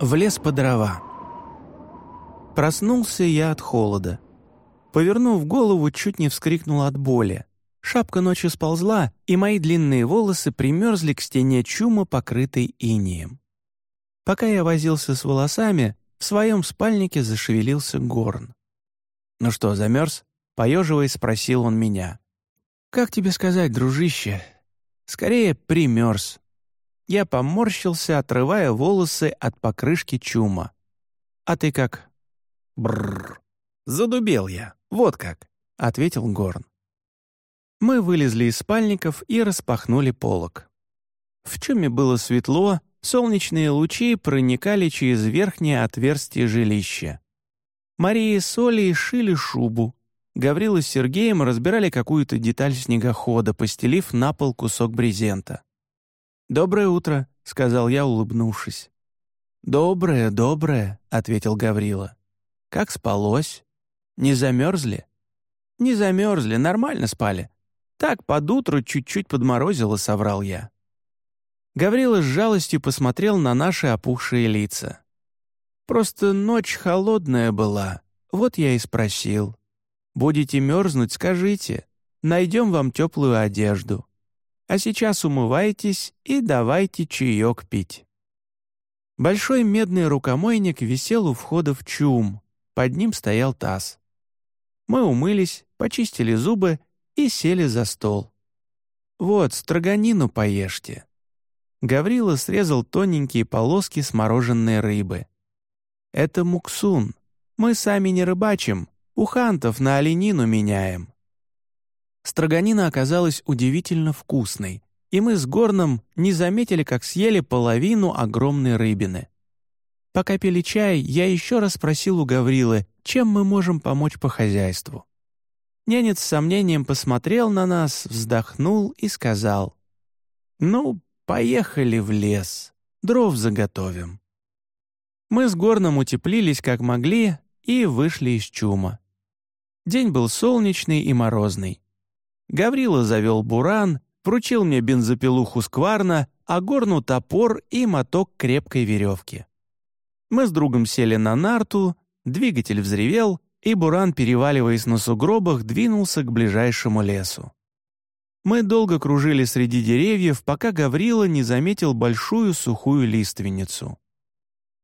В лес по дрова. Проснулся я от холода. Повернув голову, чуть не вскрикнул от боли. Шапка ночью сползла, и мои длинные волосы примерзли к стене чума, покрытой инием. Пока я возился с волосами, в своем спальнике зашевелился горн. «Ну что, замерз?» — поеживаясь, спросил он меня. «Как тебе сказать, дружище? Скорее, примерз». Я поморщился, отрывая волосы от покрышки чума. «А ты как?» «Бррр. Задубел я. Вот как», — ответил Горн. Мы вылезли из спальников и распахнули полог. В чуме было светло, солнечные лучи проникали через верхнее отверстие жилища. Мария с Олей шили шубу. Гаврила с Сергеем разбирали какую-то деталь снегохода, постелив на пол кусок брезента. «Доброе утро», — сказал я, улыбнувшись. «Доброе, доброе», — ответил Гаврила. «Как спалось? Не замерзли?» «Не замерзли, нормально спали. Так под утро чуть-чуть подморозило», — соврал я. Гаврила с жалостью посмотрел на наши опухшие лица. «Просто ночь холодная была, вот я и спросил. Будете мерзнуть, скажите, найдем вам теплую одежду. А сейчас умывайтесь и давайте чаек пить». Большой медный рукомойник висел у входа в чум, под ним стоял таз. Мы умылись, почистили зубы и сели за стол. «Вот, строганину поешьте». Гаврила срезал тоненькие полоски смороженной рыбы. «Это муксун. Мы сами не рыбачим, у хантов на оленину меняем». Строганина оказалась удивительно вкусной, и мы с Горном не заметили, как съели половину огромной рыбины. Пока пили чай, я еще раз спросил у Гаврилы, чем мы можем помочь по хозяйству. Нянец с сомнением посмотрел на нас, вздохнул и сказал, «Ну, поехали в лес, дров заготовим». Мы с Горном утеплились как могли и вышли из чума. День был солнечный и морозный. Гаврила завел буран, вручил мне бензопилу скварна, а горну топор и моток крепкой веревки. Мы с другом сели на нарту, двигатель взревел, и буран, переваливаясь на сугробах, двинулся к ближайшему лесу. Мы долго кружили среди деревьев, пока Гаврила не заметил большую сухую лиственницу.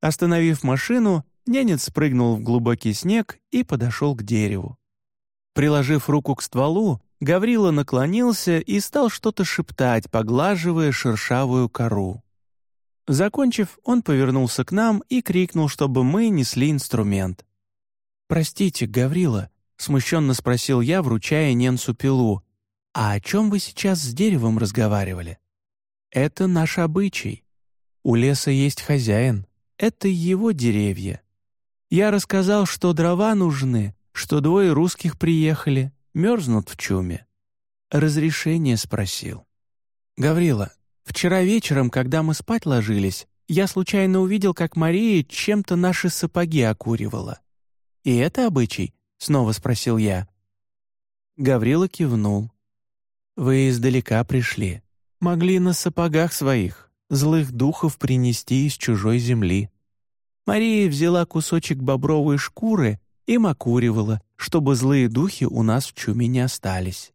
Остановив машину, нянец спрыгнул в глубокий снег и подошел к дереву. Приложив руку к стволу, Гаврила наклонился и стал что-то шептать, поглаживая шершавую кору. Закончив, он повернулся к нам и крикнул, чтобы мы несли инструмент. «Простите, Гаврила», — смущенно спросил я, вручая Ненсу пилу, «а о чем вы сейчас с деревом разговаривали?» «Это наш обычай. У леса есть хозяин. Это его деревья. Я рассказал, что дрова нужны, что двое русских приехали, мерзнут в чуме. Разрешение спросил. «Гаврила, вчера вечером, когда мы спать ложились, я случайно увидел, как Мария чем-то наши сапоги окуривала. И это обычай?» — снова спросил я. Гаврила кивнул. «Вы издалека пришли. Могли на сапогах своих злых духов принести из чужой земли. Мария взяла кусочек бобровой шкуры и макуривала, чтобы злые духи у нас в чуме не остались.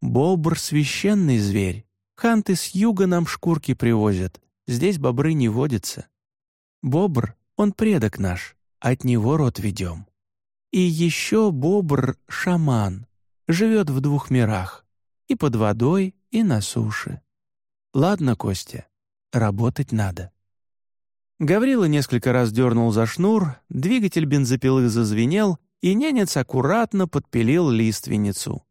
Бобр — священный зверь. Ханты с юга нам шкурки привозят. Здесь бобры не водятся. Бобр — он предок наш, от него род ведем. И еще бобр — шаман, живет в двух мирах, и под водой, и на суше. Ладно, Костя, работать надо. Гаврила несколько раз дернул за шнур, двигатель бензопилы зазвенел, и нянец аккуратно подпилил лиственницу.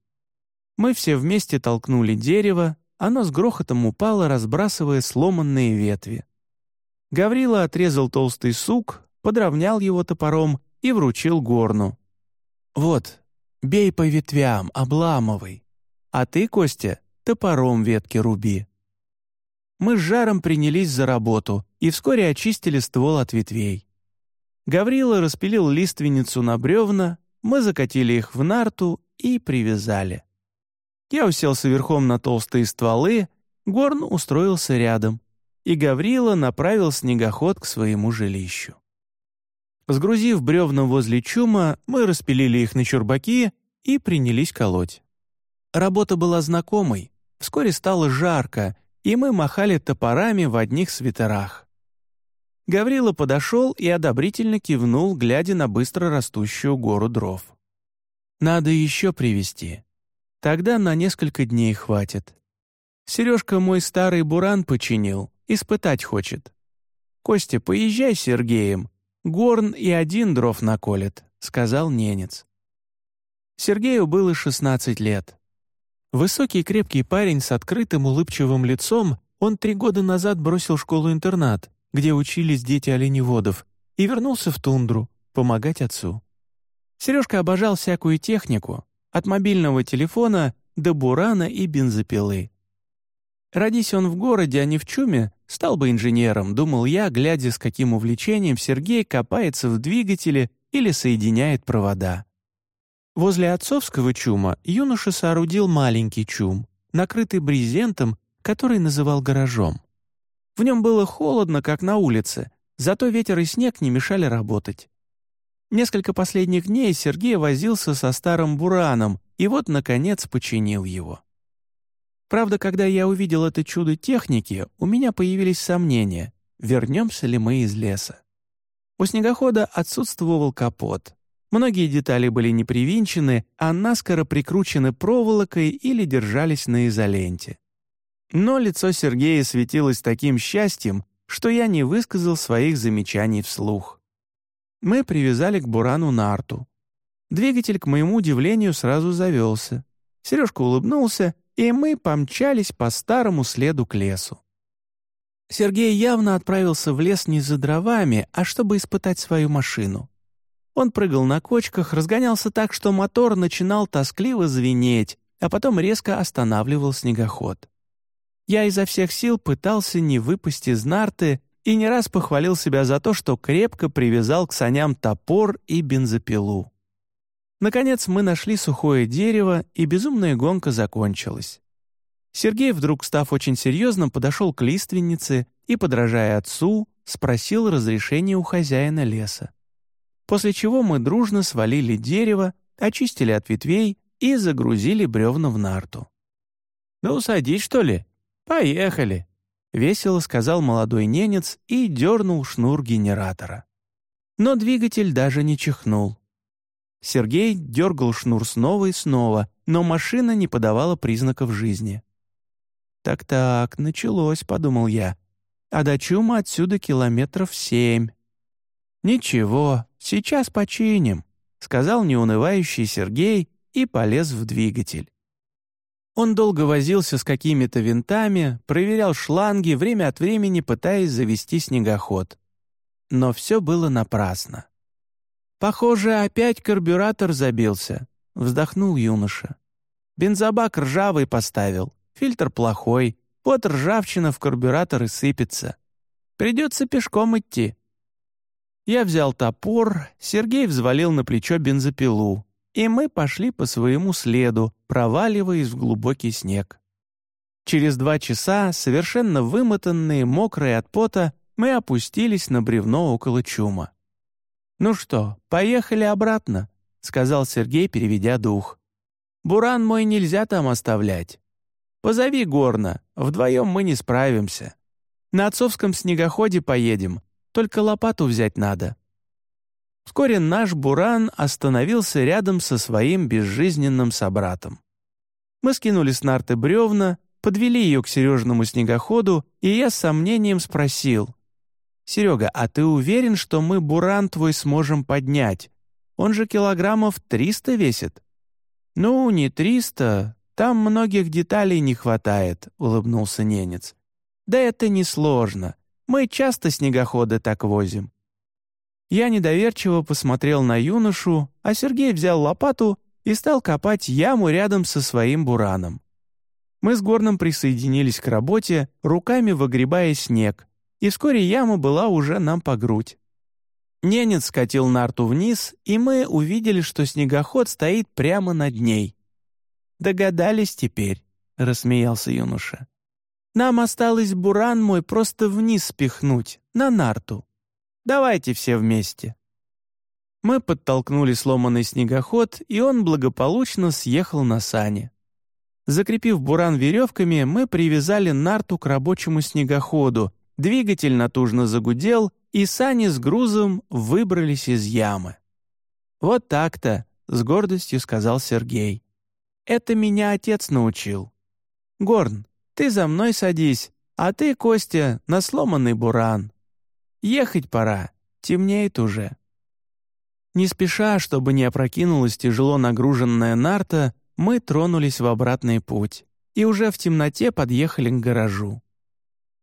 Мы все вместе толкнули дерево, оно с грохотом упало, разбрасывая сломанные ветви. Гаврила отрезал толстый сук, подровнял его топором и вручил горну. «Вот, бей по ветвям, обламывай. А ты, Костя, топором ветки руби». Мы с жаром принялись за работу и вскоре очистили ствол от ветвей. Гаврила распилил лиственницу на бревна, мы закатили их в нарту и привязали. Я уселся верхом на толстые стволы, Горн устроился рядом. и Гаврила направил снегоход к своему жилищу. Сгрузив бревна возле чума, мы распилили их на чурбаки и принялись колоть. Работа была знакомой, вскоре стало жарко, и мы махали топорами в одних свитерах. Гаврила подошел и одобрительно кивнул, глядя на быстро растущую гору дров. «Надо еще привезти. Тогда на несколько дней хватит. Сережка мой старый буран починил, испытать хочет. Костя, поезжай с Сергеем, горн и один дров наколет», — сказал ненец. Сергею было 16 лет. Высокий крепкий парень с открытым улыбчивым лицом, он три года назад бросил школу-интернат, где учились дети оленеводов, и вернулся в тундру помогать отцу. Сережка обожал всякую технику, от мобильного телефона до бурана и бензопилы. Родись он в городе, а не в чуме, стал бы инженером, думал я, глядя, с каким увлечением Сергей копается в двигателе или соединяет провода. Возле отцовского чума юноша соорудил маленький чум, накрытый брезентом, который называл гаражом. В нем было холодно, как на улице, зато ветер и снег не мешали работать. Несколько последних дней Сергей возился со старым бураном и вот, наконец, починил его. Правда, когда я увидел это чудо техники, у меня появились сомнения, вернемся ли мы из леса. У снегохода отсутствовал капот. Многие детали были не привинчены, а наскоро прикручены проволокой или держались на изоленте. Но лицо Сергея светилось таким счастьем, что я не высказал своих замечаний вслух. Мы привязали к бурану нарту. Двигатель, к моему удивлению, сразу завелся. Сережка улыбнулся и мы помчались по старому следу к лесу. Сергей явно отправился в лес не за дровами, а чтобы испытать свою машину. Он прыгал на кочках, разгонялся так, что мотор начинал тоскливо звенеть, а потом резко останавливал снегоход. Я изо всех сил пытался не выпасть из нарты и не раз похвалил себя за то, что крепко привязал к саням топор и бензопилу. Наконец мы нашли сухое дерево, и безумная гонка закончилась. Сергей, вдруг став очень серьезным, подошел к лиственнице и, подражая отцу, спросил разрешения у хозяина леса. После чего мы дружно свалили дерево, очистили от ветвей и загрузили бревна в нарту. «Ну, садись, что ли? Поехали!» — весело сказал молодой ненец и дернул шнур генератора. Но двигатель даже не чихнул. Сергей дергал шнур снова и снова, но машина не подавала признаков жизни. «Так-так, началось», — подумал я. «А до чума отсюда километров семь». «Ничего, сейчас починим», — сказал неунывающий Сергей и полез в двигатель. Он долго возился с какими-то винтами, проверял шланги, время от времени пытаясь завести снегоход. Но все было напрасно. «Похоже, опять карбюратор забился», — вздохнул юноша. «Бензобак ржавый поставил, фильтр плохой, вот ржавчина в карбюратор и сыпется. Придется пешком идти». Я взял топор, Сергей взвалил на плечо бензопилу, и мы пошли по своему следу, проваливаясь в глубокий снег. Через два часа, совершенно вымотанные, мокрые от пота, мы опустились на бревно около чума. «Ну что, поехали обратно», — сказал Сергей, переведя дух. «Буран мой нельзя там оставлять. Позови Горна, вдвоем мы не справимся. На отцовском снегоходе поедем, только лопату взять надо». Вскоре наш Буран остановился рядом со своим безжизненным собратом. Мы скинули с нарты бревна, подвели ее к Сережному снегоходу, и я с сомнением спросил, «Серега, а ты уверен, что мы буран твой сможем поднять? Он же килограммов триста весит». «Ну, не триста. Там многих деталей не хватает», — улыбнулся ненец. «Да это несложно. Мы часто снегоходы так возим». Я недоверчиво посмотрел на юношу, а Сергей взял лопату и стал копать яму рядом со своим бураном. Мы с Горном присоединились к работе, руками выгребая снег, и вскоре яма была уже нам по грудь. Ненец скатил нарту вниз, и мы увидели, что снегоход стоит прямо над ней. «Догадались теперь», — рассмеялся юноша. Нам осталось буран мой просто вниз спихнуть, на нарту. Давайте все вместе». Мы подтолкнули сломанный снегоход, и он благополучно съехал на сани. Закрепив буран веревками, мы привязали нарту к рабочему снегоходу, двигатель натужно загудел, и сани с грузом выбрались из ямы. «Вот так-то», — с гордостью сказал Сергей. «Это меня отец научил. Горн, ты за мной садись, а ты, Костя, на сломанный буран. Ехать пора, темнеет уже». Не спеша, чтобы не опрокинулась тяжело нагруженная нарта, мы тронулись в обратный путь и уже в темноте подъехали к гаражу.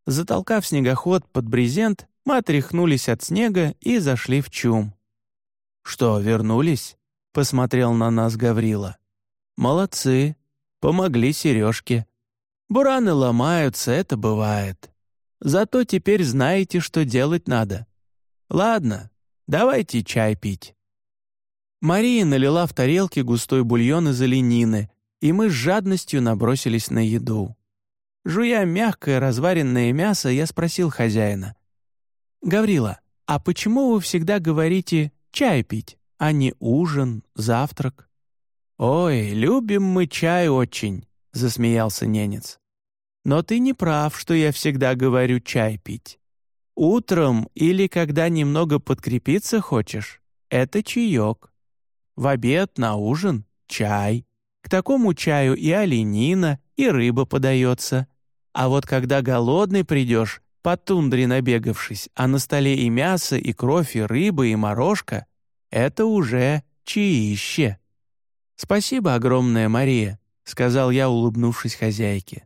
Затолкав снегоход под брезент, мы отряхнулись от снега и зашли в чум. «Что, вернулись?» — посмотрел на нас Гаврила. «Молодцы, помогли Сережке. Бураны ломаются, это бывает. Зато теперь знаете, что делать надо. Ладно, давайте чай пить». Мария налила в тарелки густой бульон из оленины, и мы с жадностью набросились на еду. Жуя мягкое разваренное мясо, я спросил хозяина. «Гаврила, а почему вы всегда говорите «чай пить», а не ужин, завтрак?» «Ой, любим мы чай очень», — засмеялся ненец. «Но ты не прав, что я всегда говорю чай пить. Утром или когда немного подкрепиться хочешь, это чаек. В обед, на ужин — чай. К такому чаю и оленина, и рыба подается. А вот когда голодный придешь, по тундре набегавшись, а на столе и мясо, и кровь, и рыба, и морожка — это уже чаище. «Спасибо огромное, Мария», — сказал я, улыбнувшись хозяйке.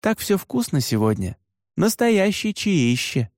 «Так все вкусно сегодня. Настоящее чаище».